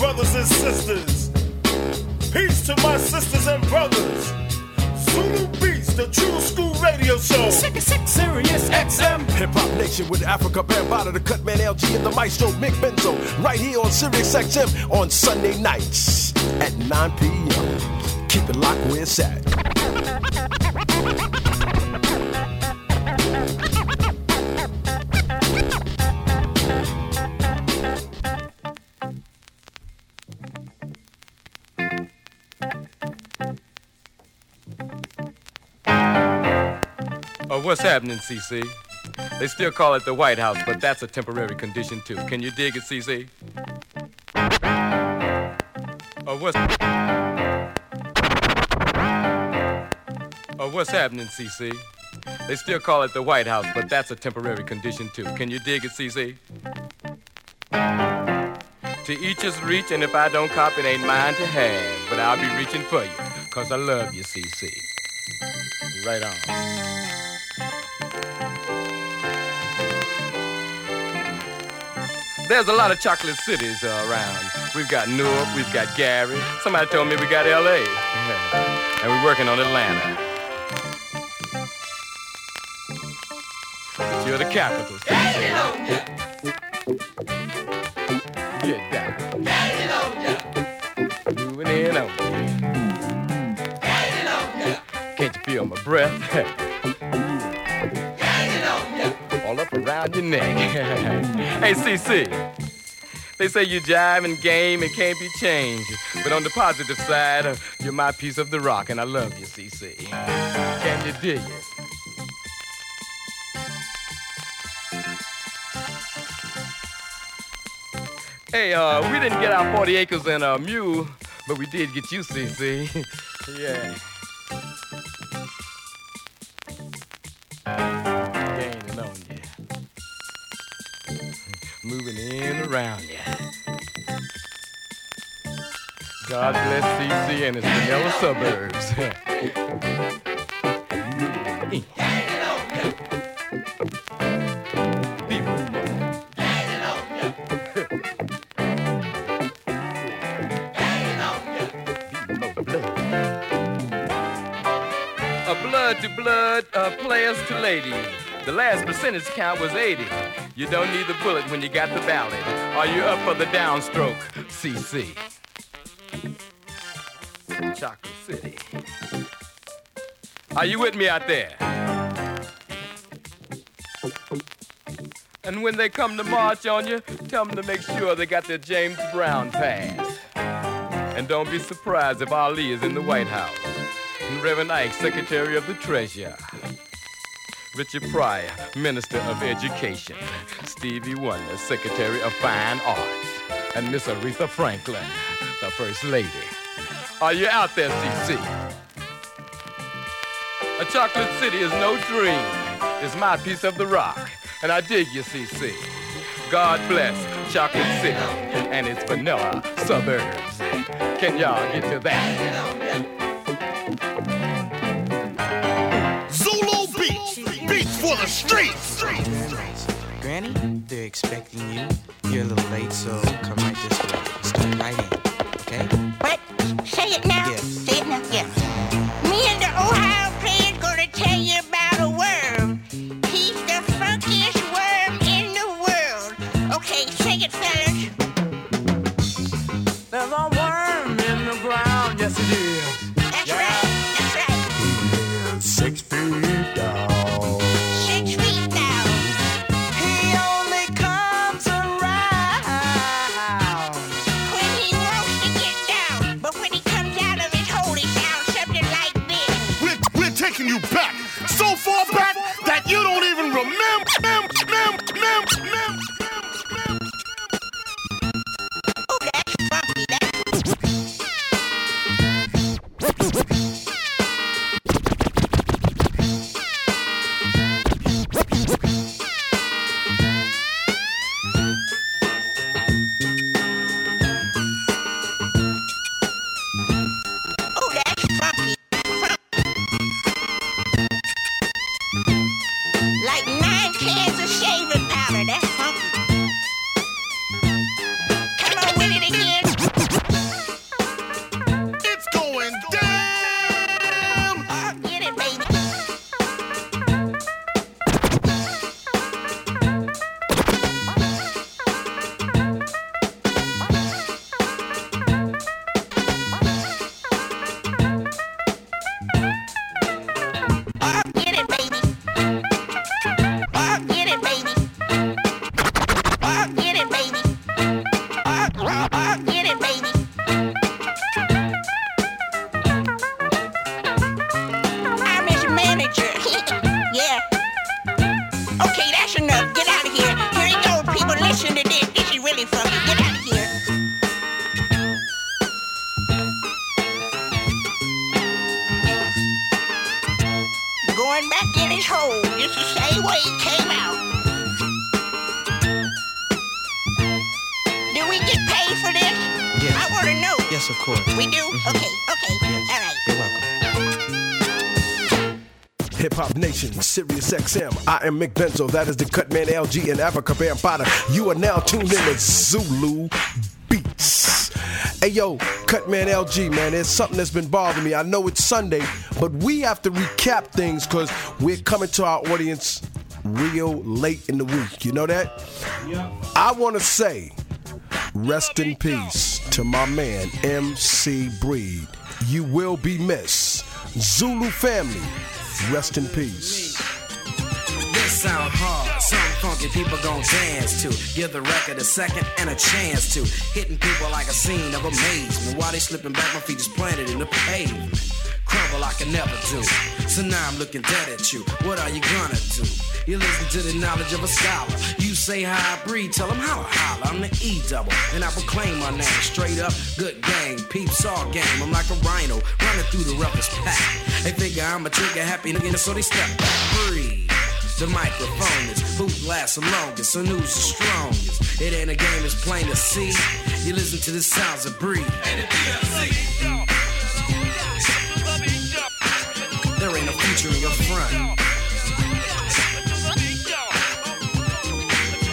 brothers and sisters. Peace to my sisters and brothers. Zulu Beats, the true school radio show. Sick, sick, Sirius XM. Hip Hop Nation with Africa Bambaataa, the Cutman LG, and the Maestro Mick Benzo. Right here on Sirius XM on Sunday nights at 9 p.m. Keep it locked where it's at. What's happening, CC? They still call it the White House, but that's a temporary condition too. Can you dig it, CC? Oh, what's Oh, what's happening, CC? They still call it the White House, but that's a temporary condition too. Can you dig it, CC? To each his reach, and if I don't cop, it ain't mine to have. But I'll be reaching for you, cause I love you, CC. Right on. There's a lot of chocolate cities uh, around. We've got Newark, we've got Gary. Somebody told me we got LA. And we're working on Atlanta. But you're the capital. Get down. Moving in on you. Can't you feel my breath? hey, CC. They say you jive and game and can't be changed. But on the positive side, uh, you're my piece of the rock, and I love you, CC. Can you dig it? Hey, uh, we didn't get our 40 acres and a mule, but we did get you, CC. yeah. Around you. God bless CC and its vanilla suburbs. A blood to blood, uh, players to ladies. The last percentage count was 80. You don't need the bullet when you got the ballot. Are you up for the downstroke, CC? Chocolate City. Are you with me out there? And when they come to march on you, tell them to make sure they got their James Brown pass. And don't be surprised if Ali is in the White House. And Reverend Ike, Secretary of the Treasury. Richard Pryor, Minister of Education. Stevie Wonder, Secretary of Fine Arts. And Miss Aretha Franklin, the First Lady. Are you out there, CC? A chocolate city is no dream. It's my piece of the rock. And I dig you, CC. God bless Chocolate City and its vanilla suburbs. Can y'all get to that? Zulu Beats, beats for the streets. Granny, they're expecting you. You're a little late, so come right this way. Step right in, okay? What? Say it now. Yeah. Say it now. Yeah. Hop Sirius XM. I am Mick Benzo. That is the Cutman LG and Africa Bambata. You are now tuned in to Zulu Beats. Hey yo, Cutman LG, man, there's something that's been bothering me. I know it's Sunday, but we have to recap things because we're coming to our audience real late in the week. You know that? I want to say, rest in peace to my man, MC Breed. You will be missed. Zulu family, rest in peace. This sound hard, something funky people gon' dance to. Give the record a second and a chance to. Hitting people like a scene of amazement. While they slipping back, my feet is planted in the pavement. Crumble I can never do. So now I'm looking dead at you. What are you gonna do? You listen to the knowledge of a scholar. You say how I breathe, tell them how I holler. I'm the E double, and I proclaim my name straight up. Good gang, peeps all game. I'm like a rhino running through the roughest pack. They figure I'm a trigger happy nigga, so they step back. Breathe. The microphone is who lasts the longest, so who's the strongest. It ain't a game, it's plain to see. You listen to the sounds of breathe. No your front.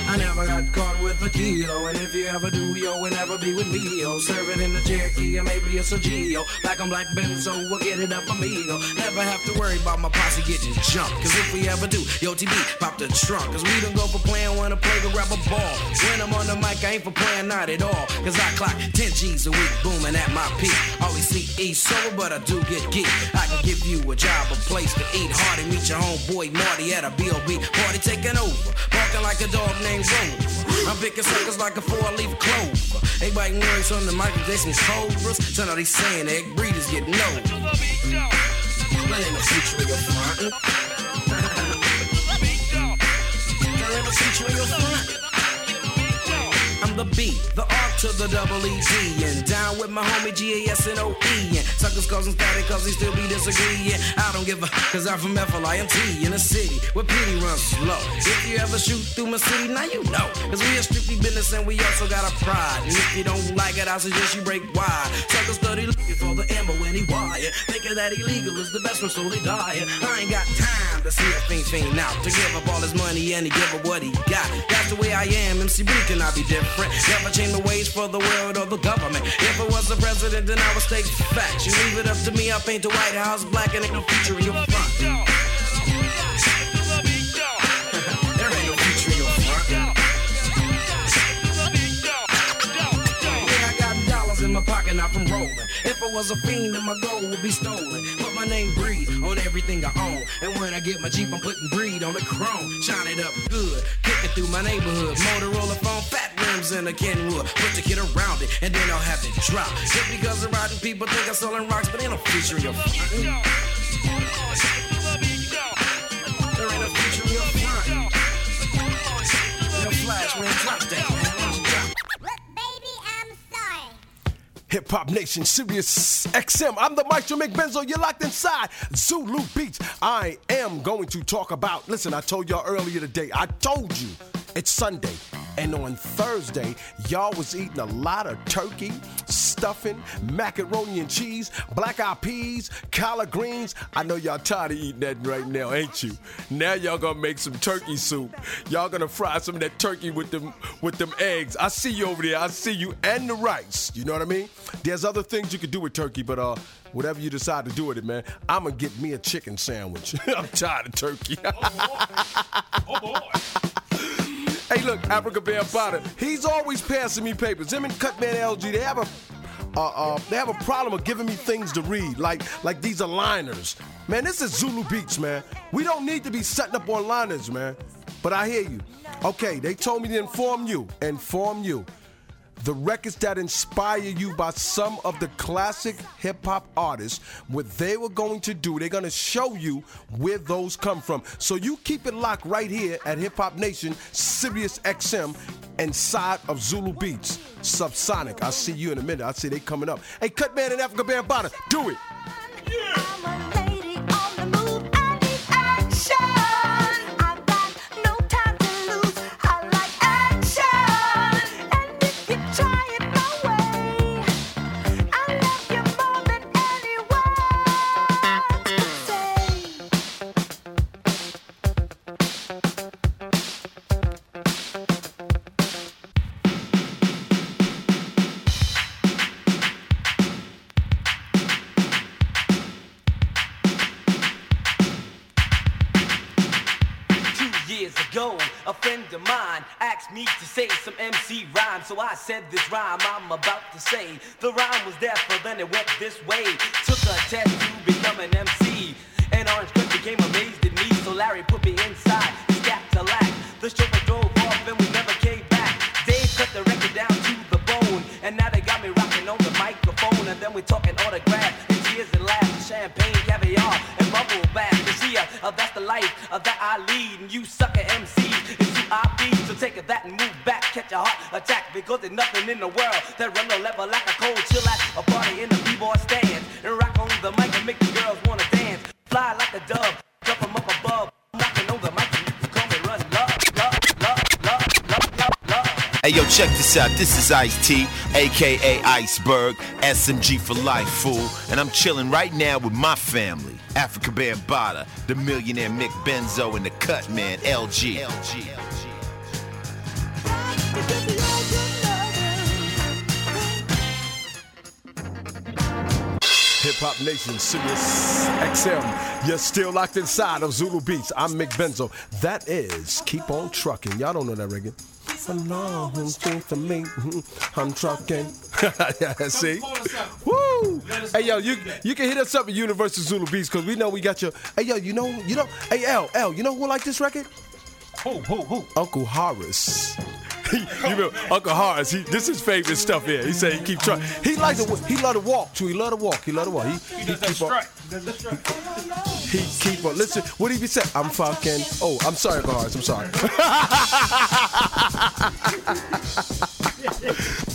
I never got caught with a kilo, and if you ever do, yo, will never be with me, yo. Serve it in the Cherokee, or maybe it's a Geo. Black on black Benzo, we'll get it up amigo. Never have to worry about my posse getting jumped, cause if we ever do, yo, TB, pop the trunk, cause we don't go for playing, wanna play, go grab a ball. When I'm on the mic, I ain't for playing, not at all, cause I clock 10 G's a week, booming at my peak. Always see E sober, but I do get geek. I can give you a job, a place to eat. Hardy, meet your homeboy Marty at a B.O.B. Party taking over, barking like a dog named Rover. I'm picking suckers like a four-leaf clover. They biting words on the Michael Jackson's cobras. So now they saying egg breeders get no. There ain't no future in your front. there ain't no future in your front. I'm the B, the R to the double and down with my homie G A S N O E. And O-E. And suckers causing static cause they still be disagreeing. I don't give a, cause I'm from F-L-I-M-T in a city where pity runs slow. If you ever shoot through my city, now you know. Cause we are strictly business and we also got a pride. And if you don't like it, I suggest you break wide. Suckers study looking for the ammo when he wire. Thinking that illegal is the best one, so they. I ain't got time to see a fiend fiend out. To give up all his money and to give up what he got. That's the way I am, MC B cannot be different. Never change the ways for the world or the government. If it was the president, then I would state facts. You leave it up to me, I paint the White House black and ain't no future in your front. My pocket, not from rolling. If I was a fiend, then my gold would be stolen. Put my name breed on everything I own. And when I get my Jeep, I'm putting breed on the chrome. Shine it up good, kick it through my neighborhood. Motorola phone, fat rims in a Kenwood. Put the kid around it, and then I'll have to drop. Just because the riding people think I'm selling rocks, but ain't no future in your front. There ain't no future in your front. Yo, Flash, man, drop that, Hip Hop Nation, Sirius XM. I'm the Maestro McBenzo. You're locked inside Zulu Beats. I am going to talk about. Listen, I told y'all earlier today. I told you it's Sunday, and on Thursday, y'all was eating a lot of turkey, stuffing, macaroni and cheese, black eyed peas, collard greens. I know y'all tired of eating that right now, ain't you? Now y'all gonna make some turkey soup. Y'all gonna fry some of that turkey with them with them eggs. I see you over there. I see you and the rice. You know what I mean? There's other things you could do with turkey, but uh, whatever you decide to do with it, man, I'm gonna get me a chicken sandwich. I'm tired of turkey. Hey, look, Africa Bambata. He's always passing me papers. Him and Cutman LG, they have a uh, uh, they have a problem of giving me things to read, like like these are liners. Man, this is Zulu Beach, man. We don't need to be setting up on liners, man. But I hear you. Okay, they told me to inform you. Inform you. The records that inspire you by some of the classic hip hop artists, what they were going to do, they're going to show you where those come from. So you keep it locked right here at Hip Hop Nation, Sirius XM, inside of Zulu Beats, Subsonic. I'll see you in a minute. I see they coming up. Hey, Cutman and Africa Bambaataa, do it. I'm a friend of mine asked me to say some MC rhyme. So I said this rhyme I'm about to say. The rhyme was there, but then it went this way. Took a test to become an MC. And Orange Cliff became amazed at me. So Larry put me inside, his to lack. The chauffeur drove a heart attack. Because there's nothing in the world that run the level like a cold chill at a party in the b-boy stand. And rock on the mic and make the girls wanna dance. Fly like a dove, jump 'em up above. Knocking on the mic and you can call me run love, love, love, love, love, love, love. Hey yo, check this out. This is Ice T, aka Iceberg, SMG for life, fool. And I'm chilling right now with my family, Africa Bambaataa, the millionaire Mick Benzo, and the cut man LG. LG. Hip Hop Nation, Sirius XM. You're still locked inside of Zulu Beats. I'm Mick Benzo. That is Keep On Trucking. Y'all don't know that reggae. For long, for me, mm-hmm. I'm trucking. yeah, see? Woo! Hey yo, you you can hit us up at Universal Zulu Beats because we know we got your. Hey yo, you know you know. Hey L L, you know who like this record? Who, who, who? Uncle Horace. You know, Uncle Horace, he, this is his favorite stuff here. He say he keep trying. He like to he love to walk too. He love to walk. He love to walk. He, he, He keep on. He does that strike. He keep on. Listen, what he be saying? I'm fucking. Oh, I'm sorry, Uncle Horace. I'm sorry.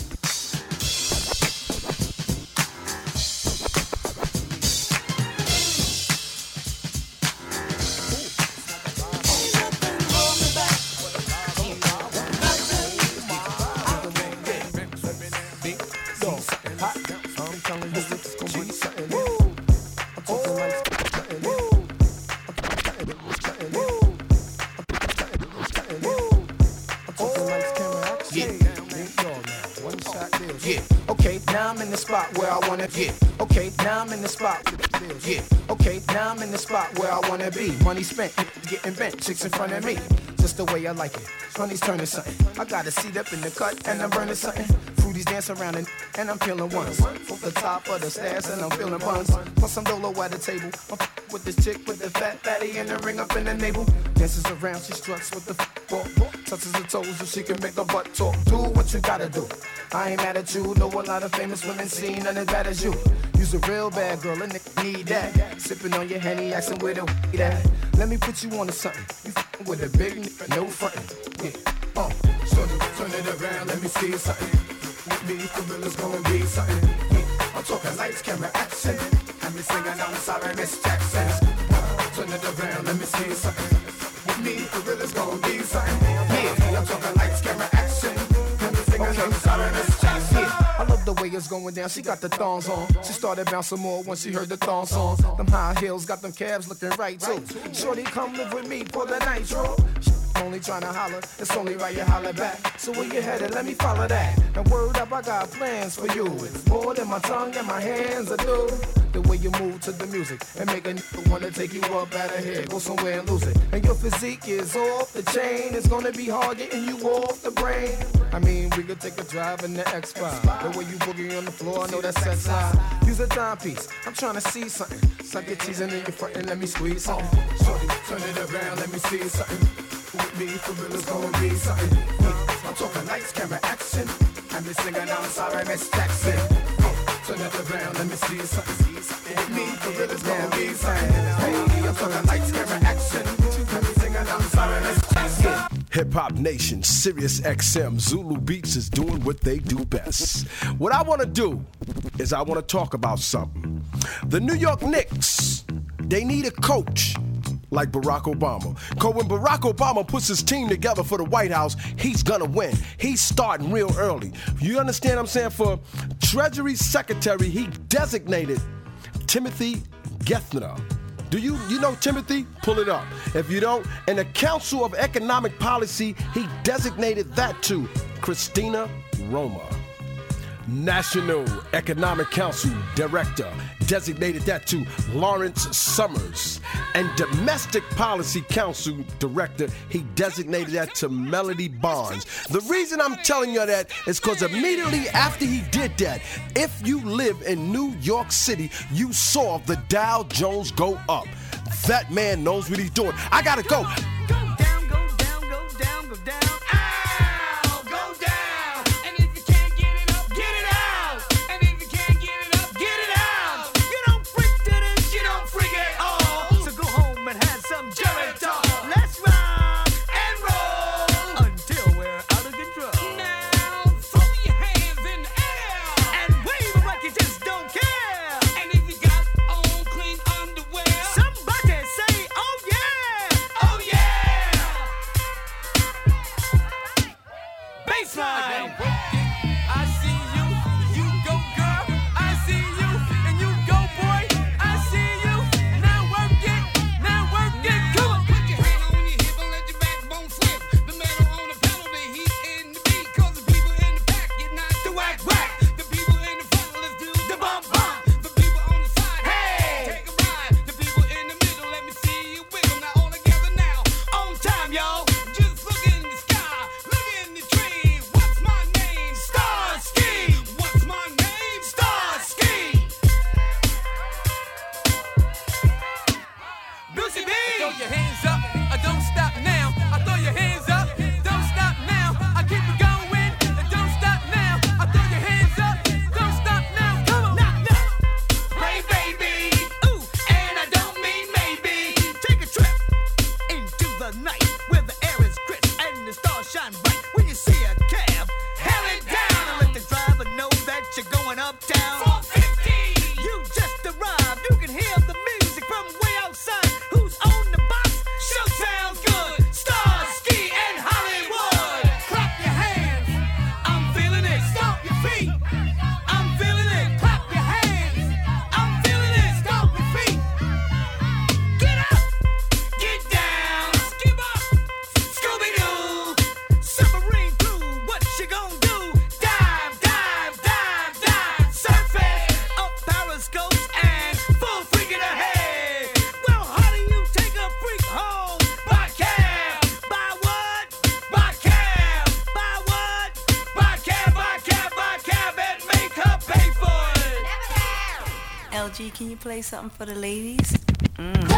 Money spent, getting bent, chicks in front of me. Just the way I like it. Money's turning something. I got a seat up in the cut and I'm burning something. Fruities dance around and, and I'm feeling ones. Off the top of the stairs and I'm feeling buns. Plus I'm dolo at the table. I'm with this chick with the fat fatty and the ring up in the navel. Dances around, she struts with the ball. Touches her toes so she can make her butt talk. Do what you gotta do. I ain't mad at you. Know a lot of famous women seen as bad as you. You's a real bad girl, and nigga need that. Sipping on your henny, asking where the weed at. Let me put you on to something. You f***ing with a big nigga, no frontin'. Yeah. Oh, so turn it around, let me see something. With me, for real, it's gonna be something. Yeah. I'm talking lights, camera, action. And me singing, I'm sorry, Miss Jackson. Uh, turn it around, let me see something. With me, for real, it's gonna be something. Yeah, I'm talking lights, camera, action. And me singing, I'm sorry, Miss Jackson. Love the way it's going down. She got the thongs on. She started bouncing more when she heard the thong song. Them high heels got them calves looking right too. Shorty, come live with me for the nitro. Only trying to holler, it's only right you holler back. So where you headed? Let me follow that. And word up, I got plans for you. It's more than my tongue and my hands are do. The way you move to the music and make a nigga wanna take you up out of here, go somewhere and lose it. And your physique is off the chain. It's gonna be hard getting you off the brain. I mean, we could take a drive in the X5. The way you boogie on the floor, I know that's set side. Use a timepiece. I'm trying to see something. Suck your teasing in your front and let me squeeze something. Shorty, turn it around, let me see something me, for real it's gonna be something. I'm talking lights, camera, action. And this nigga, I'm sorry, Miss Jackson. Turn it around, let me see something. Hit me, for real it's gonna be something. Hey, I'm talking lights, camera, action. Hip Hop Nation, Sirius XM, Zulu Beats is doing what they do best. What I want to do is I want to talk about something. The New York Knicks, they need a coach like Barack Obama. Cause when Barack Obama puts his team together for the White House, he's gonna win. He's starting real early. You understand what I'm saying? For Treasury Secretary, he designated Timothy Gethner. Do you you know Timothy? Pull it up. If you don't, in the Council of Economic Policy, he designated that to Christina Roma. National Economic Council Director, designated that to Lawrence Summers, and Domestic Policy Council Director, he designated that to Melody Bonds. The reason I'm telling you that is because immediately after he did that, if you live in New York City, you saw the Dow Jones go up. That man knows what he's doing. I gotta go. Can you play something for the ladies? Mm.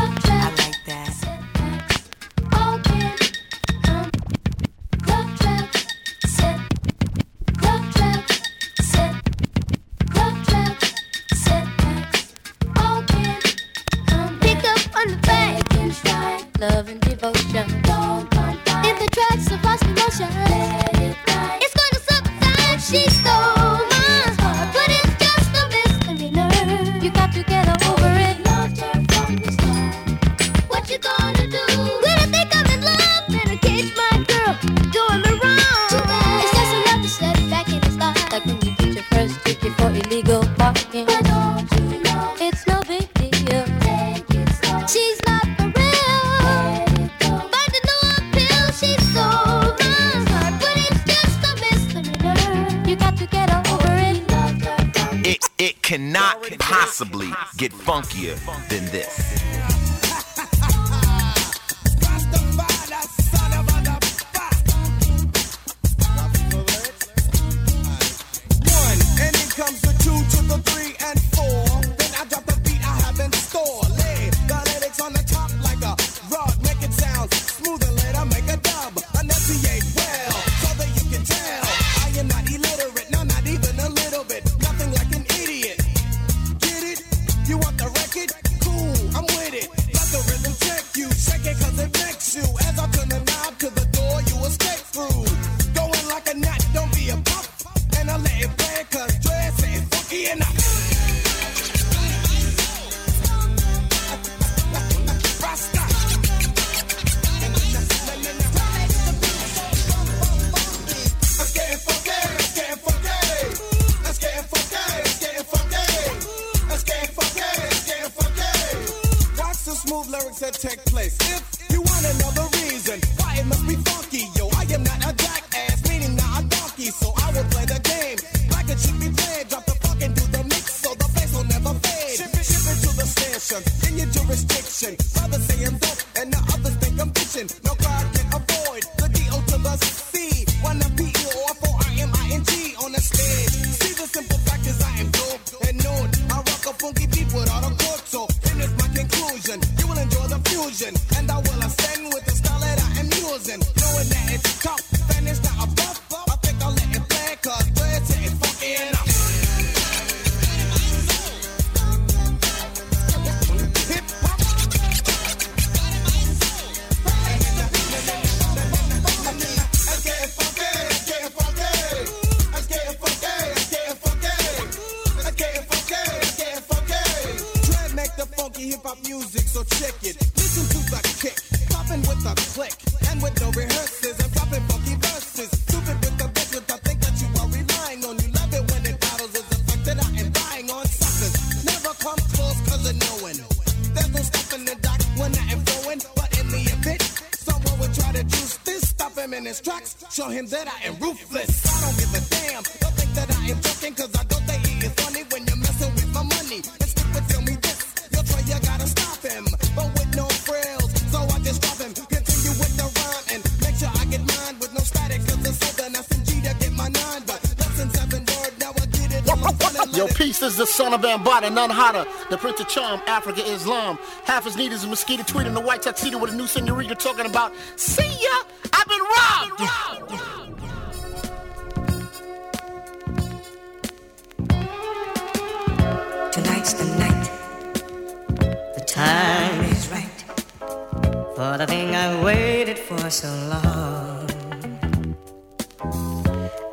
Is the son of Bambada, none hotter. The Prince of Charm, Africa, Islam. Half as neat as a mosquito tweet in the white tuxedo with a new senorita talking about, see ya, I've been robbed. Tonight's the night. The time is right for the thing I waited for so long.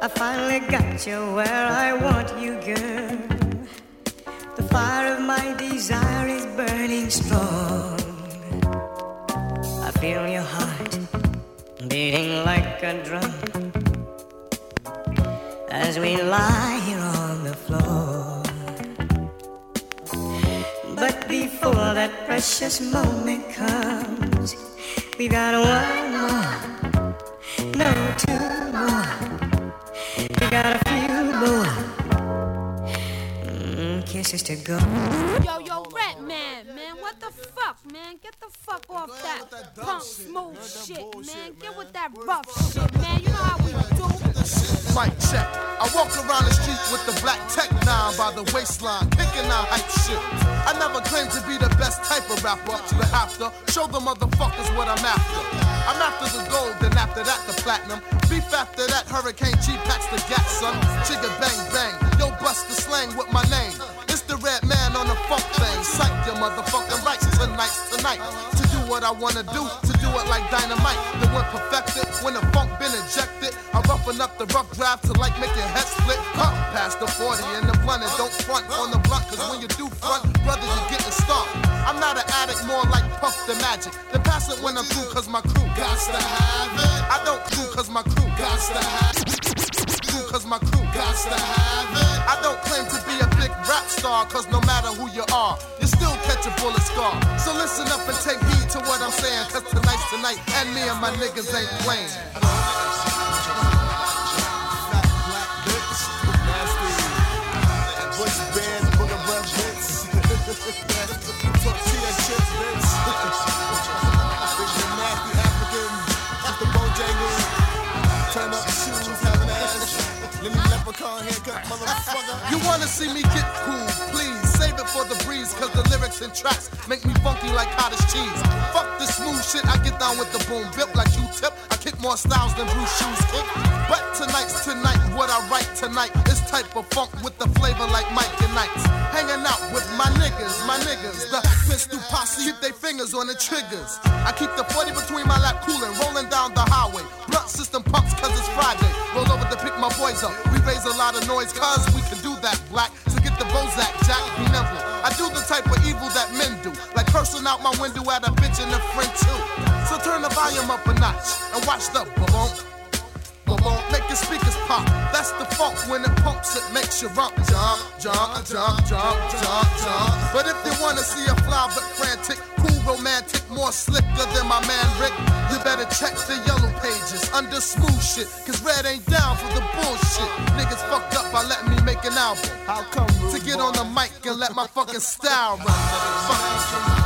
I finally got you where I want you, girl. Fire of my desire is burning strong. I feel your heart beating like a drum as we lie here on the floor. But before that precious moment comes, we got one more, no two more. We got mm, kisses to go. Yo, yo, Rat Man, man, what the fuck, man? Get the fuck off that, punk smooth shit, man. Get with that rough shit, man. You know how we do. Mic check. I walk around the street with the black tech nine by the waistline, kicking out hype shit. I never claimed to be the best type of rapper, but have to show the motherfuckers what I'm after. I'm after the gold, then after that the platinum. Beef after that, Hurricane G packs the gat, son. Chigga bang bang, yo bust the slang with my name. The red man on the funk thing. Psych your motherfucking rights tonight, tonight. To do what I wanna do, to do it like dynamite. The when perfected, when the funk been injected. I roughen up the rough draft to like make your head split. Huh, past the 40 and the blunt and don't front on the blunt, cause when you do front, brother, you getting started. I'm not an addict, more like Puff the Magic. Then pass it when I'm through, cause my crew got to have it. I don't crew, cause my crew got to have it. Cause my crew got to have it. I don't claim to be a big rap star, cause no matter who you are, you still catch a bullet scar. So listen up and take heed to what I'm saying, cause tonight's tonight, and me and my niggas ain't playing. Voice band, leprechaun haircut, motherfucker. You wanna see me get cool, please save it for the breeze, cause the lyrics and tracks make me funky like cottage cheese. Fuck this smooth shit, I get down with the boom, built like you tip. I kick more styles than Bruce Shoes kick. But tonight's tonight, what I write tonight is type of funk with the flavor like Mike and Knights. Hanging out with my niggas, my niggas. The pistol posse keep their fingers on the triggers. I keep the 40 between my lap cooling, rolling down the highway. Blunt system pumps cause it's Friday. Roll over to pick my boys up. We raise a lot of noise cause we can do that black. The Bozak, Jack, be nimble. I do the type of evil that men do. Like cursing out my window at a bitch and a friend too. So turn the volume up a notch and watch the boom. Boom, make your speakers pop. That's the funk when it pumps, it makes you rump, jump, jump, jump, jump, jump, jump. But if you wanna see a fly but frantic, romantic, more slicker than my man Rick, you better check the yellow pages under smooth shit. Cause red ain't down for the bullshit. Niggas fucked up by letting me make an album. How come? To get on the mic and let my fucking style run. Fuck.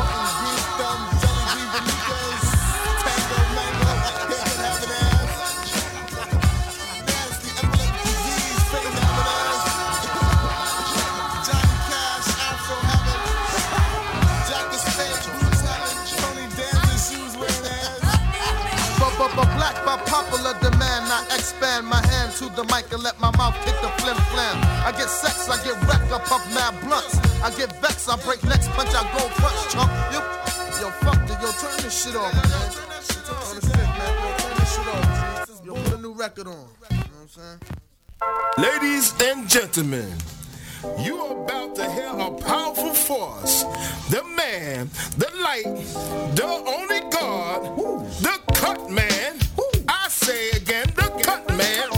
Demand, I expand my hand to the mic and let my mouth kick the flim flam. I get sex, I get wrecked, I puff mad blunts. I get vexed, I break punch, I go punch, chump. You, yo, fuck it, yo, turn this shit off, man. Man, yo, turn this shit. G. Yo, put a new record on. You know what I'm saying? Ladies and gentlemen, you are about to hear a powerful force. The man, the light, the only God, the cut man. Say again, the cut man.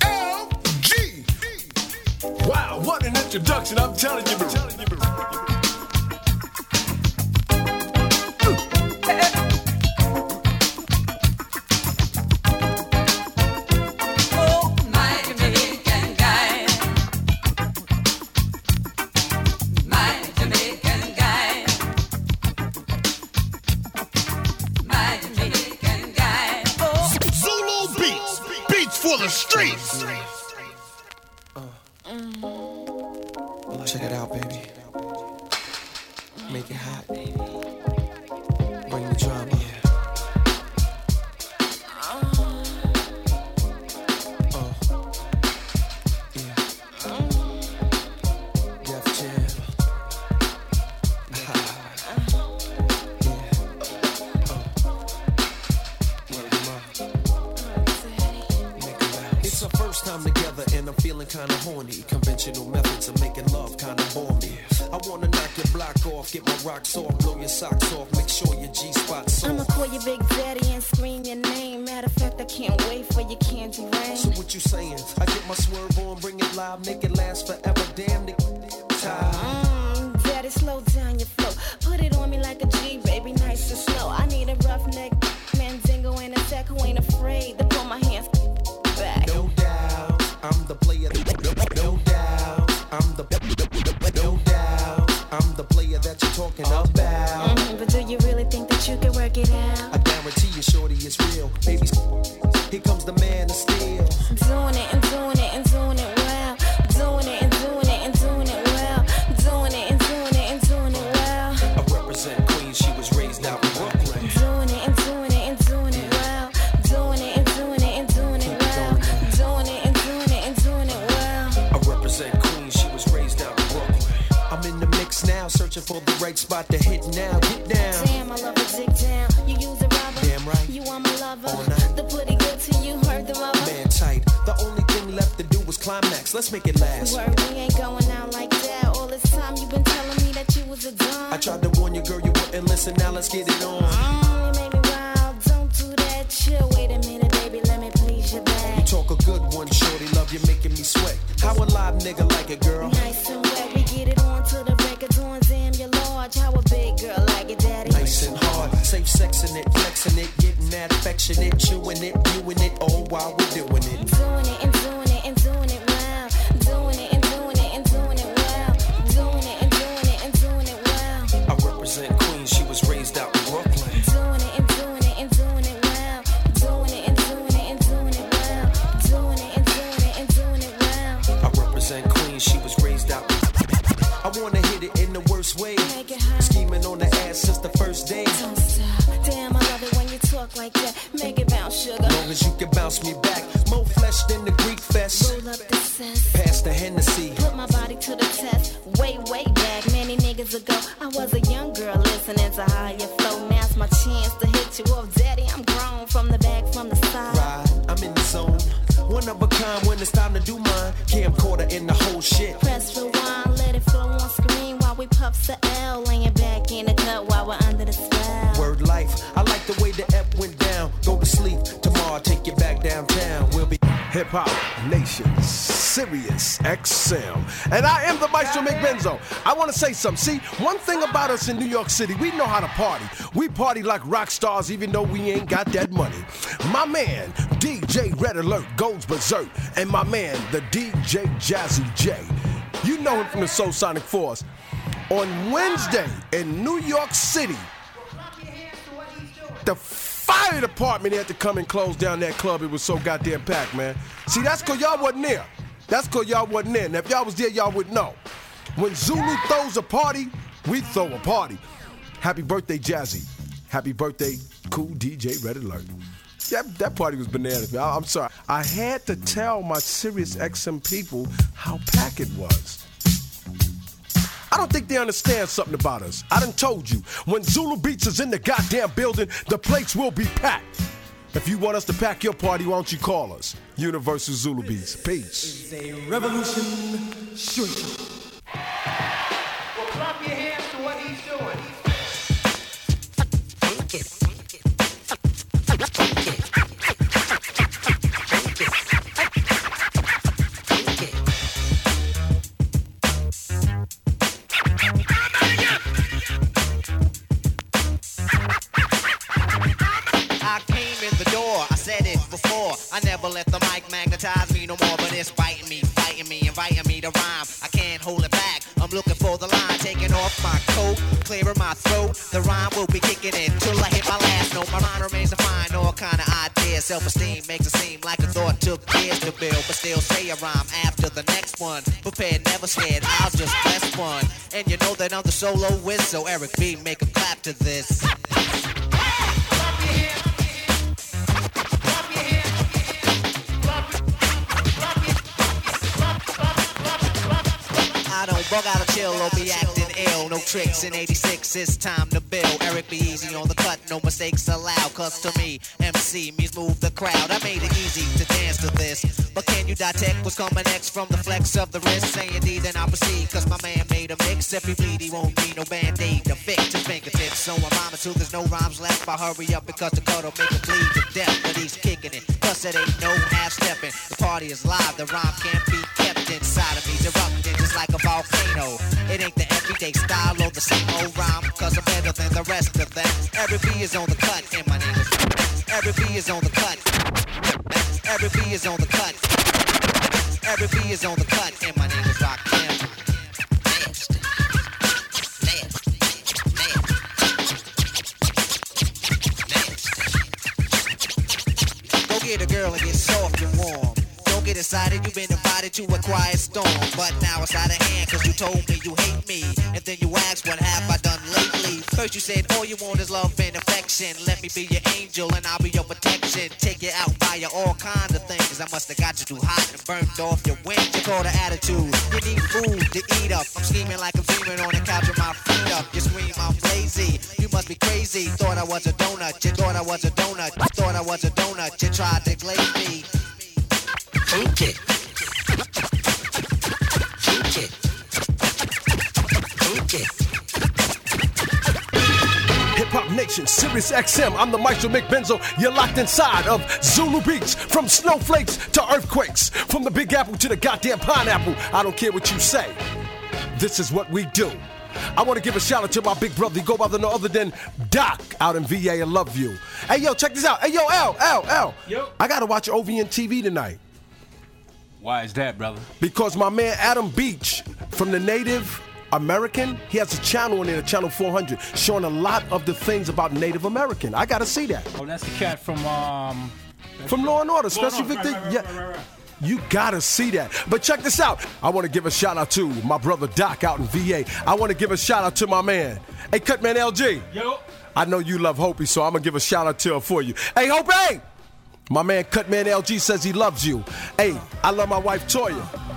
LG. Wow, what an introduction, I'm telling you. bro. Oh, feeling kinda horny. Conventional methods of making love kinda bore me. I wanna knock your block off, get my rocks off, blow your socks off, make sure your G spot's I'ma call you Big Daddy and scream your name. Matter of fact, I can't wait for your candy rain. So what you saying? I get my swerve on, bring it live, make it last forever. Damn the time. Mm, Daddy, slow down your flow. Put it on me like a G, baby, nice and slow. I need a roughneck mandingo and a tech who ain't afraid to I'm the player. No spot to hit now. Get down. Damn, I love a dick down. You use a rubber. Damn right. You are my lover. All night. The pretty good to you, heard the rubber. Man tight. The only thing left to do was climax. Let's make it last. Word, we ain't going out like that. All this time you been telling me that you was a dumb. I tried to warn you, girl, you wouldn't listen. Now let's get it on. Mm, you made me wild. Don't do that. Chill. Wait a minute, baby. Let me please your You back. talk a good one, shorty. Love you, making me sweat. How a live nigga like it, girl? Sexing it, flexing it, getting that affectionate, chewing Sirius XM. And I am the Maestro Mick Benzo. I want to say something. See, one thing about us in New York City, we know how to party. We party like rock stars, even though we ain't got that money. My man, DJ Red Alert, goes berserk. And my man, the DJ Jazzy Jay. You know him from the Soul Sonic Force. On Wednesday in New York City, the fire department had to come and close down that club. It was so goddamn packed, man. See, that's because y'all wasn't there. That's because y'all wasn't in. If y'all was there, y'all would know. When Zulu throws a party, we throw a party. Happy birthday, Jazzy. Happy birthday, cool DJ Red Alert. That, that party was bananas, man. I, am sorry. I had to tell my Sirius XM people how packed it was. I don't think they understand something about us. I done told you, when Zulu Beats is in the goddamn building, the place will be packed. If you want us to pack your party, why don't you call us? Universal Zulu Beats. Peace. a revolution shooting. Self-esteem makes it seem like a thought took years to build, but still say a rhyme after the next one. Prepared, never scared. I'll just press one, and you know that I'm the solo whiz. So Eric B, make a clap to this. I don't bug out a chill or be. No tricks in 86, it's time to build. Eric B easy on the cut, no mistakes allowed. Cause to me, MC means move the crowd. I made it easy to dance to this. But can you detect what's coming next from the flex of the wrist? Say indeed, then I'll proceed. Cause my man made a mix. If he bleed, he won't need no band aid to fix his fingertips. So I'm rhyming till there's no rhymes left. I hurry up because the cut'll make him bleed to death. But he's kicking it. Plus, it ain't no half stepping. The party is live, the rhyme can't be inside of me. Erupting just like a volcano. It ain't the everyday style or the same old rhyme. Cause I'm better than the rest of them. Eric B is on the cut, and my name is. Eric B is on the cut. Eric B is on the cut. Eric B is on the cut, and my name is Rakim. To a quiet storm. But now it's out of hand, cause you told me you hate me. And then you asked, what have I done lately? First you said, all you want is love and affection. Let me be your angel and I'll be your protection. Take you out, buy you all kinds of things. I must have got you too hot and burnt off your wings. You call the attitude, you need food to eat up. I'm scheming like I'm dreaming on the couch with my feet up. You scream, I'm lazy. You must be crazy. Thought I was a donut. You thought I was a donut. You thought I was a donut. You tried to glaze me. Take. Hip Hop Nation, Sirius XM. I'm the Maestro Mick Benzo. You're locked inside of Zulu Beats. From snowflakes to earthquakes, from the Big Apple to the goddamn pineapple. I don't care what you say. This is what we do. I want to give a shout out to my big brother. He go by the no other than Doc out in VA. I love you. Hey yo, check this out. Hey yo, L, L, L. Yo. I gotta watch OVN TV tonight. Why is that, brother? Because my man Adam Beach from the Native American, he has a channel on there, Channel 400, showing a lot of the things about Native American. I gotta see that. Oh, that's the cat from um. From Law and Order, Law Special Order, Victim. right, right, yeah. right. You gotta see that. But check this out. I wanna give a shout out to my brother Doc out in VA. I wanna give a shout out to my man. Hey, Cutman LG. Yo. I know you love Hopi, so I'm gonna give a shout out to her for you. Hey, Hopi! My man Cutman LG says he loves you. Hey, I love my wife Toya.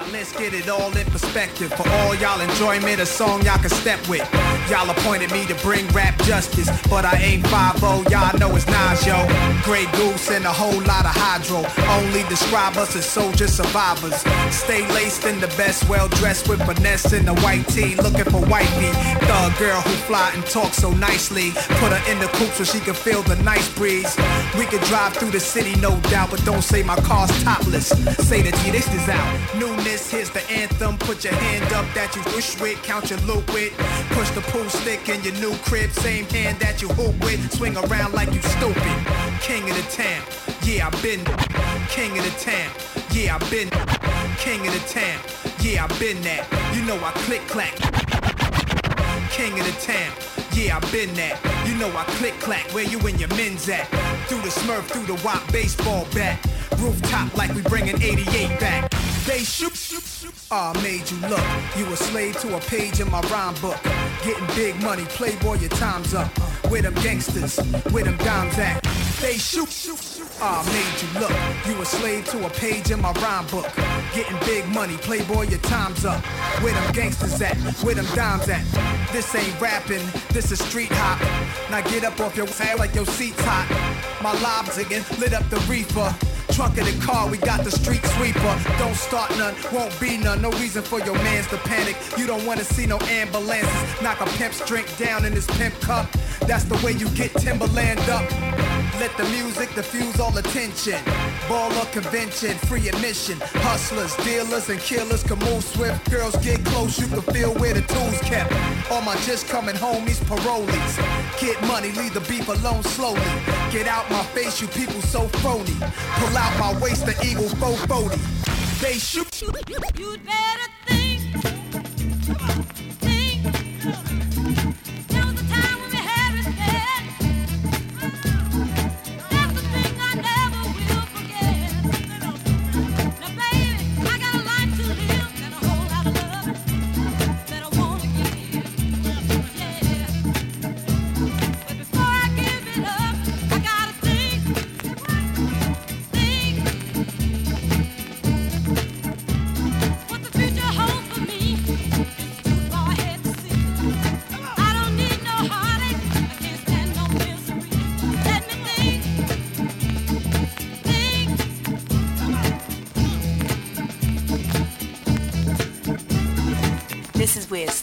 Now let's get it all in perspective. For all y'all enjoyment, a song y'all can step with. Y'all appointed me to bring rap justice, but I ain't 5 y'all know it's Nas, yo. Grey Goose and a whole lot of hydro. Only describe us as soldier survivors. Stay laced in the best, well dressed with finesse in the white tee, looking for wifey. Thug girl who fly and talk so nicely. Put her in the coupe so she can feel the nice breeze. We could drive through the city, no doubt, but don't say my car's topless. Say that G, this is out. Newness, here's the anthem. Put your hand up that you wish with, count your loot with. Push the pool stick in your new crib, same hand that you hoop with. Swing around like you stupid. King of the town, yeah, I've been king of the town. Yeah, I've been king of the town. Yeah, I've been that. You know I click clack. King of the town. Yeah, I've been that. You know I click clack. Where you and your men's at? Through the smurf, through the wop baseball bat. Rooftop like we bringing 88 back. They shoot, shoot, shoot. Ah, I made you look. You a slave to a page in my rhyme book. Getting big money, playboy, your time's up. Where them gangsters, where them dimes at? They shoot, shoot shoot I made you look. You a slave to a page in my rhyme book. Getting big money, playboy, your time's up. Where them gangsters at? Where them dimes at? This ain't rapping, this is street hop. Now get up off your head like your seat's hot. My lobs again lit up the reefer. Trunk of the car, we got the street sweeper. Don't start none, won't be none. No reason for your mans to panic. You don't wanna see no ambulances. Knock a pimp's drink down in his pimp cup. That's the way you get Timberland up. Let the music diffuse all attention. Baller convention, free admission. Hustlers, dealers, and killers can move swift. Girls get close, you can feel where the tools kept. All my just coming homies, parolees. Get money, leave the beef alone slowly. Get out my face, you people so phony. Pull out my waist, the eagle 440. They shoot. You'd better. Think.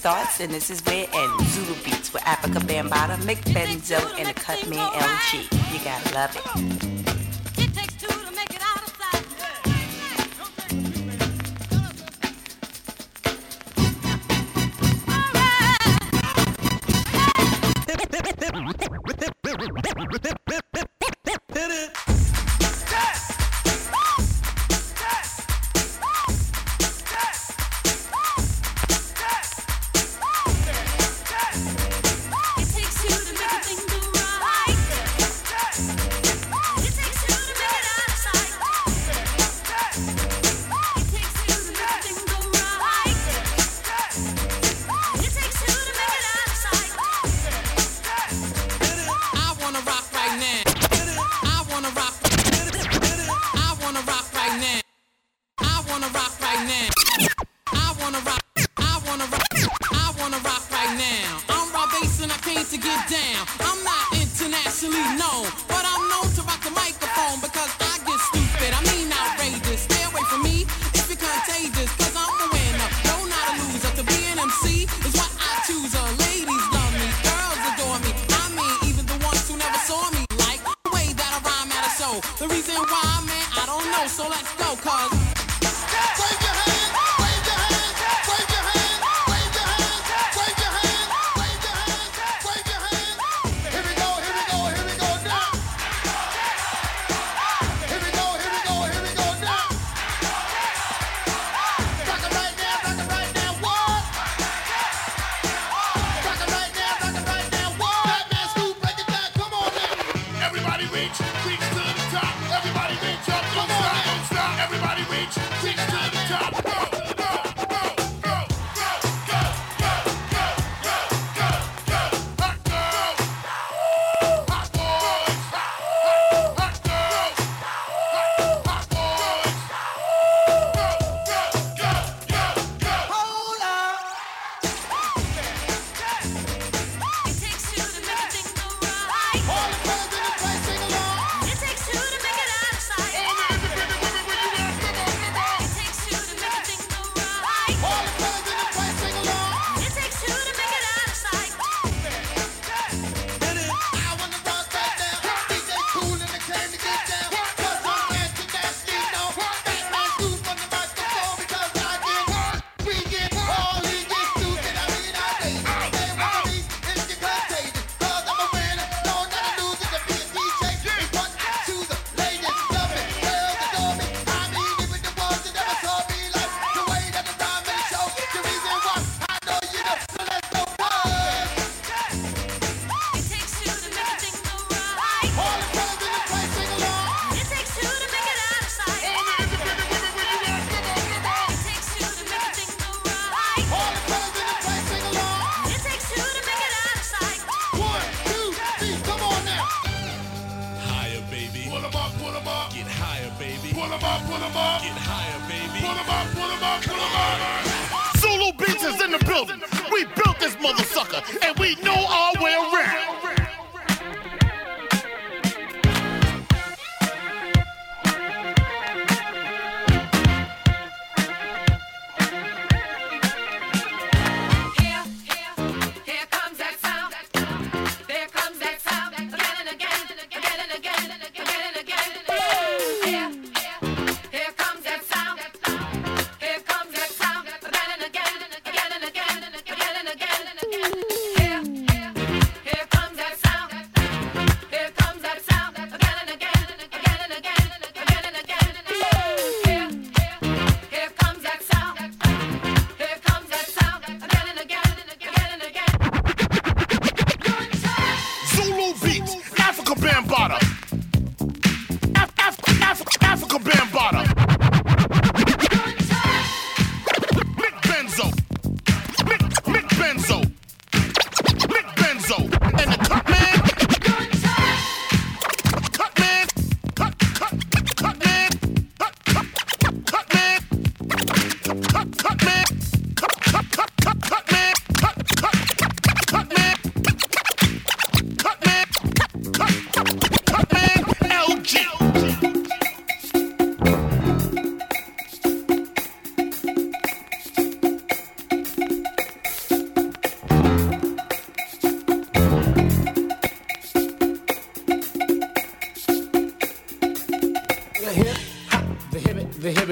Starts and this is where it ends. Zulu Beats with Afrika Bambaataa, Mick Benzo, and the Cutman LG. You gotta love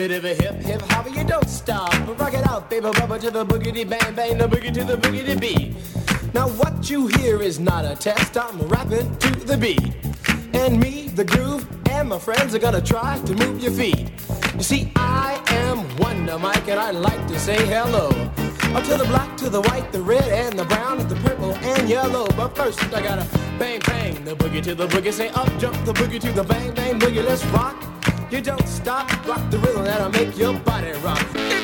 hip, the hip, hip, hip, hop, you don't stop. Rock it out, baby, rubber to the boogity bang bang, the boogie to the boogity beat. Now what you hear is not a test. I'm rapping to the beat, and me, the groove, and my friends are gonna try to move your feet. You see, I am Wonder Mike, and I like to say hello. Up to the black, to the white, the red, and the brown, and the purple, and yellow. But first, I gotta bang bang the boogie to the boogie. Say up, jump the boogie to the bang bang boogie. Let's rock. You don't stop, rock the rhythm that'll make your body rock.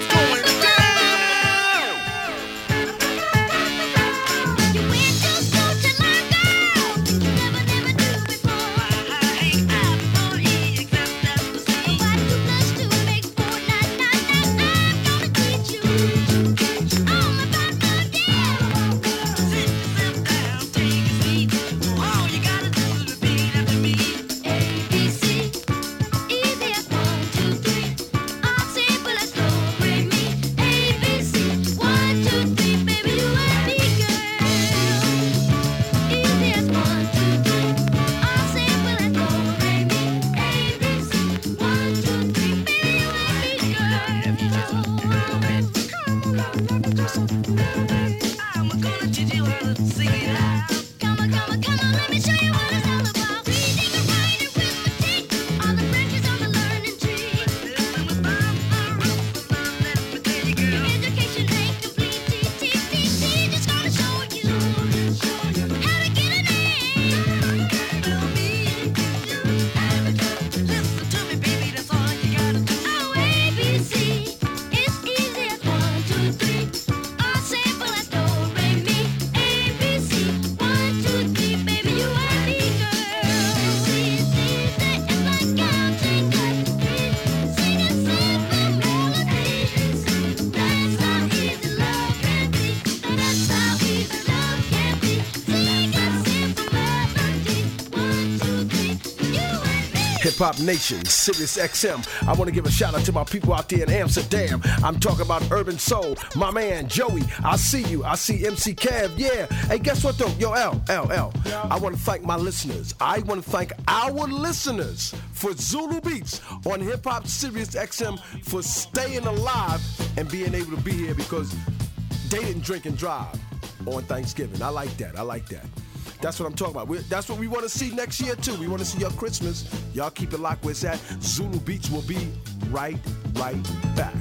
Hop Nation, Sirius XM. I want to give a shout out to my people out there in Amsterdam. I'm talking about Urban Soul. My man Joey, I see you. I see MC Cav. Yeah. Hey, guess what though? Yo, L, L, L. I want to thank my listeners. I want to thank our listeners for Zulu Beats on Hip Hop Sirius XM for staying alive and being able to be here because they didn't drink and drive on Thanksgiving. I like that. I like that. That's what I'm talking about. we that's what we want to see next year too. We want to see your Christmas. Y'all keep it locked where it's at. Zulu Beats will be right, right back.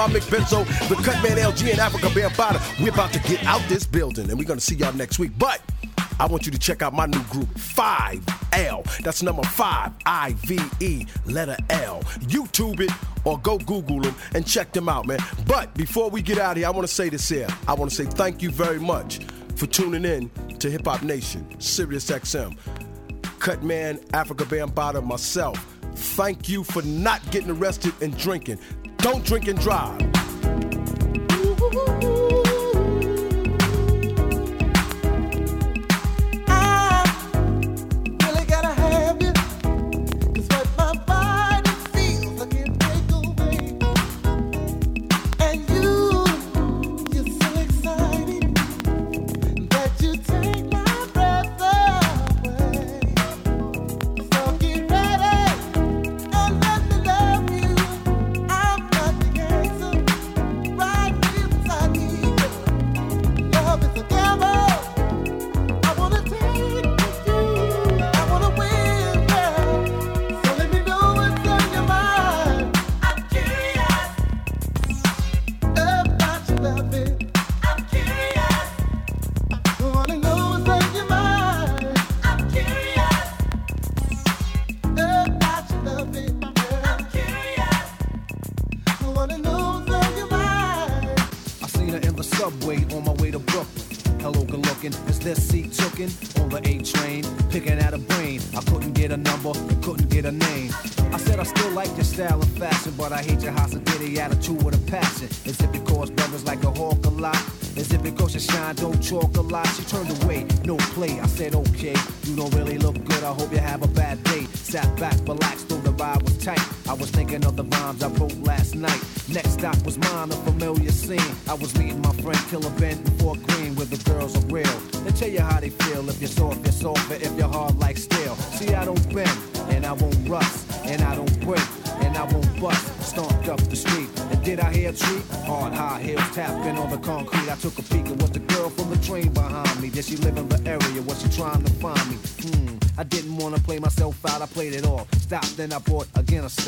XM. I'm Mick Benzo, the Cutman LG, and Afrika Bambaataa. We're about to get out this building, and we're gonna see y'all next week. But I want you to check out my new group, 5L. That's number 5, I V E, letter L. YouTube it or go Google them and check them out, man. But before we get out here, I want to say this here. I want to say thank you very much for tuning in to Hip Hop Nation, Sirius XM. Cutman, Afrika Bambaataa, myself. Thank you for not getting arrested and drinking. Don't drink and drive.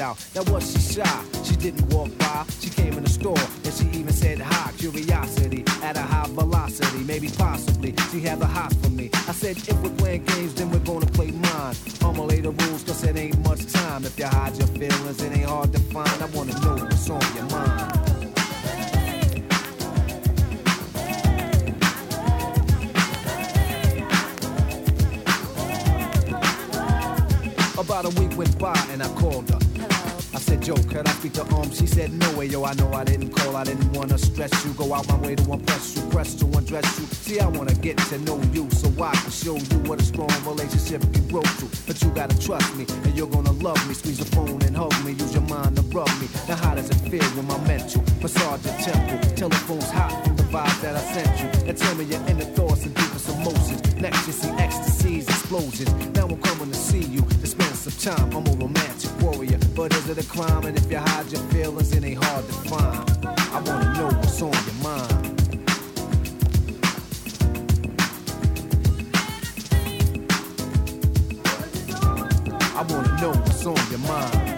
A. Now was she shy? She didn't walk by. She came in the store and she even said hi. Curiosity at a high velocity, maybe possibly. She had the hot for me. I said if we're playing games, then we're gonna play mine. I'ma lay the rules, cause it ain't much time. If you hide your feelings, it ain't hard to find. I wanna know what's on your mind. About a week went by and I called her. Said, Joe, can I speak to um? She said, no way, yo, I know I didn't call. I didn't wanna stress you. Go out my way to impress you, press to undress you. See, I wanna get to know you so I can show you what a strong relationship can grow to. But you gotta trust me and you're gonna love me. Squeeze the phone and hug me. Use your mind to rub me. Now, how does it feel when my mental massage your temple? Telephone's hot from the vibes that I sent you. And tell me your inner thoughts and deepest emotions. Next, you see ecstasies, explosions. Now I'm coming to see you spend some time. I'm a romantic warrior, but is it a crime? And if you hide your feelings, it ain't hard to find. I wanna know what's on your mind. I wanna know what's on your mind.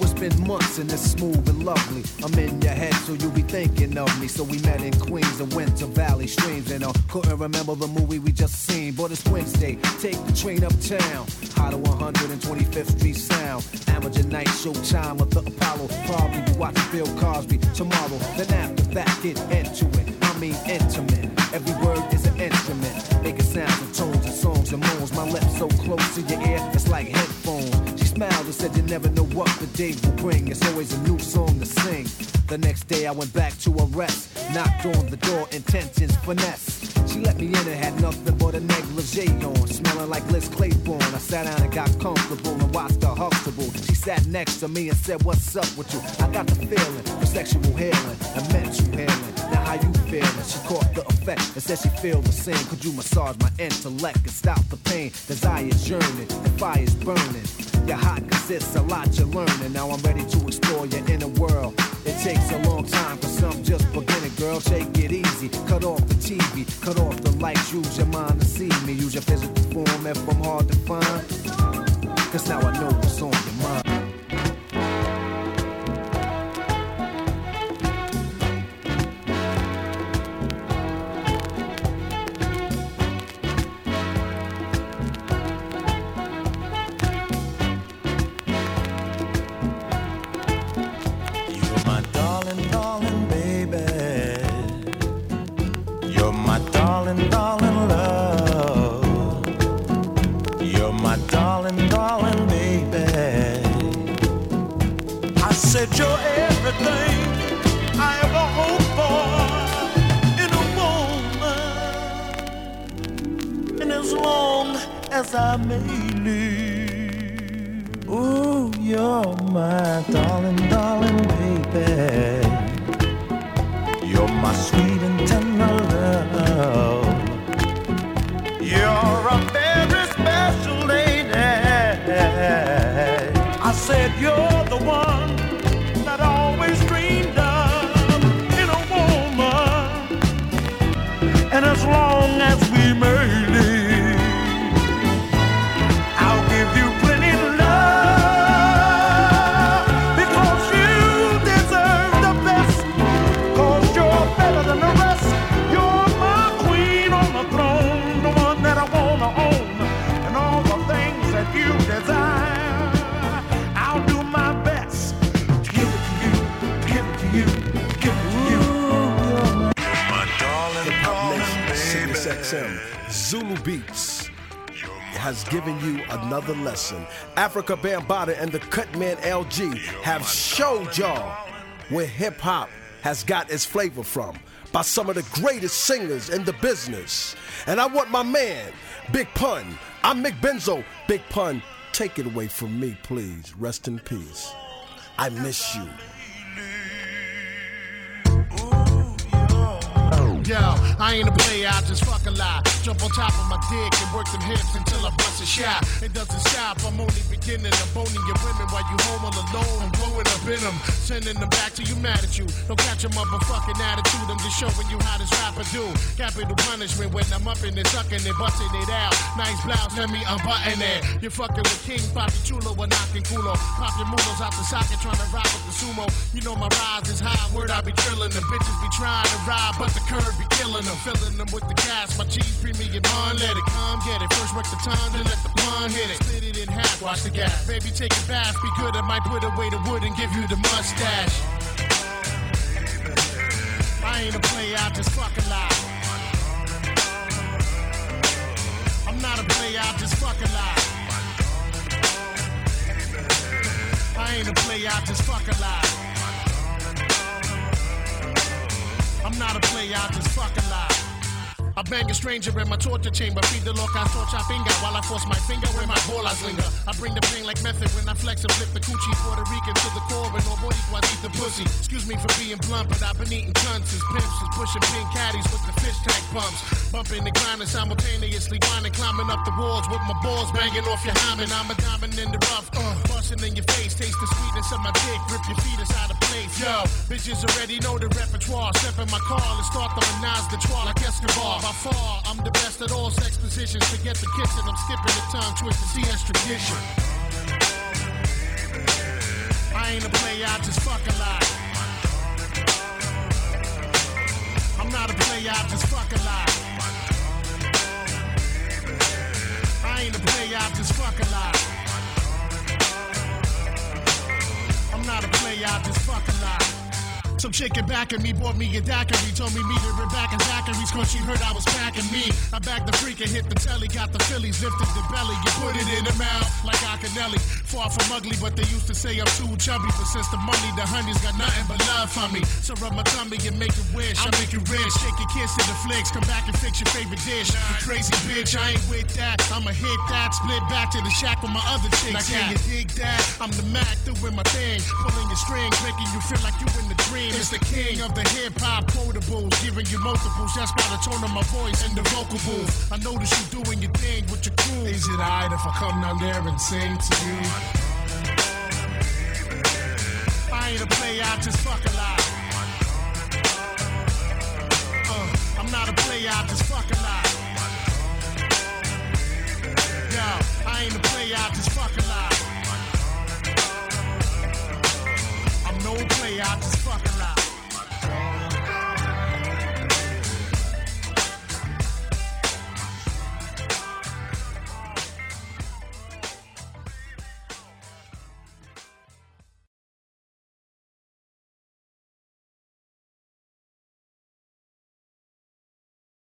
It's been months and it's smooth and lovely. I'm in your head, so you'll be thinking of me. So we met in Queens and went to Valley Streams, and I couldn't remember the movie we just seen. But it's Wednesday, take the train uptown. High to 125th Street Sound. Amateur night showtime with the Apollo. Probably be watching Bill Cosby tomorrow. Then after that, get into it. I mean intimate. Every word is an instrument, making sounds and tones and songs and moans. My lips so close to your ear, it's like headphones. Smiled and said, You never know what the day will bring. It's always a new song to sing. The next day I went back to arrest, knocked on the door, intentions finesse. She let me in and had nothing but a negligee on, smelling like Liz Claiborne. I sat down and got comfortable and watched her Huxtable. She sat next to me and said, What's up with you? I got the feeling for sexual healing and mental healing. Now how you feeling? She caught the effect and said she feel the same. Could you massage my intellect and stop the pain? Desire's yearning, the fire's burning. It's a lot you learn, and Now I'm ready to explore your inner world. It takes a long time for some just beginning, girl. Take it easy. Cut off the TV, cut off the lights, use your mind to see me. Use your physical form if I'm hard to find. Cause now I know what's on your mind. Baby. XM, Zulu Beats has given you another lesson. Afrika Bambaataa and the Cutman LG have showed y'all where hip hop has got its flavor from by some of the greatest singers in the business. And I want my man, Big Pun. I'm Mick Benzo. Big Pun, take it away from me, please. Rest in peace. I miss you. Yo, I ain't a player, I just fuck a lie. Jump on top of my dick and work them hips until I bust a shot. It doesn't stop, I'm only beginning. I'm boning your women while you home all alone. I'm blowing up in them, sending them back to you mad at you. Don't catch a motherfucking attitude, I'm just showing you how this rapper do. Capital punishment when I'm up in it, sucking it, busting it out. Nice blouse, let me unbutton it. You're fucking with King Papi Chulo or knocking culo. Pop your mulos out the socket, trying to ride with the sumo. You know my rise is high, word I be drilling. The bitches be trying to ride, but the curve be killing them. Filling them with the gas, my cheese premium on, let it come, get it. First work the time, then let the pun hit it. Split it in half, watch the gas. Baby, take a bath, be good, I might put away the wood and give you the mustache. I ain't a player, I just fucking lie. I'm not a player, I just fucking lie. I ain't a player, I just fucking lie. I'm not a player, I just fucking lie. I bang a stranger in my torture chamber. Feed the loca torcha finger while I force my finger where my bolas linger. I bring the pain like method when I flex and flip the coochie Puerto Rican to the core and no Boricua eat the pussy. Excuse me for being blunt, but I've been eating cunts as pimps is pushing pink caddies with the fish tank pumps. Bumping and grinding simultaneously, grinding, climbing up the walls with my balls banging off your hymen. I'm a diamond in the rough, uh, busting in your face. Taste the sweetness of my dick, rip your feet inside the place. Yo, bitches already know the repertoire. Step in my car, let's start the menage the trois like Escobar. By far, I'm the best at all sex positions. Forget the kitchen, I'm skipping the tongue twist to CS tradition. I ain't a player, I just fuck a lot. I'm not a player, I just fucking lie. I ain't a player, I just fucking lie. I'm not a player, I just fucking lie. Some chicken back at me, bought me a daiquiri, told me meet her back in Cause she heard I was packing me. I backed the freak and hit the telly, got the Phillies, lifted the belly, you put it in the mouth like Akinelli. Far from ugly, but they used to say I'm too chubby, but since the money, the honey's got nothing but love for me. So rub my tummy and make it wish, I'll make it rich, shake your kiss to the flicks, come back and fix your favorite dish. You crazy bitch, I ain't with that, I'ma hit that, split back to the shack with my other chicks. Now can you dig that? I'm the Mac doing my thing, pulling your strings, making you feel like you in the dream. It's the king of the hip hop quotables, giving you multiples. That's by the tone of my voice and the vocal booth. I notice you doing your thing with your crew. Is it alright if I come down there and sing to you? I ain't a player, I just fucking lie. Uh, I'm not a player, I just fuck a lot. Yo, I ain't a player, I just fuck a lot. I'm no player, I just fuck a lot.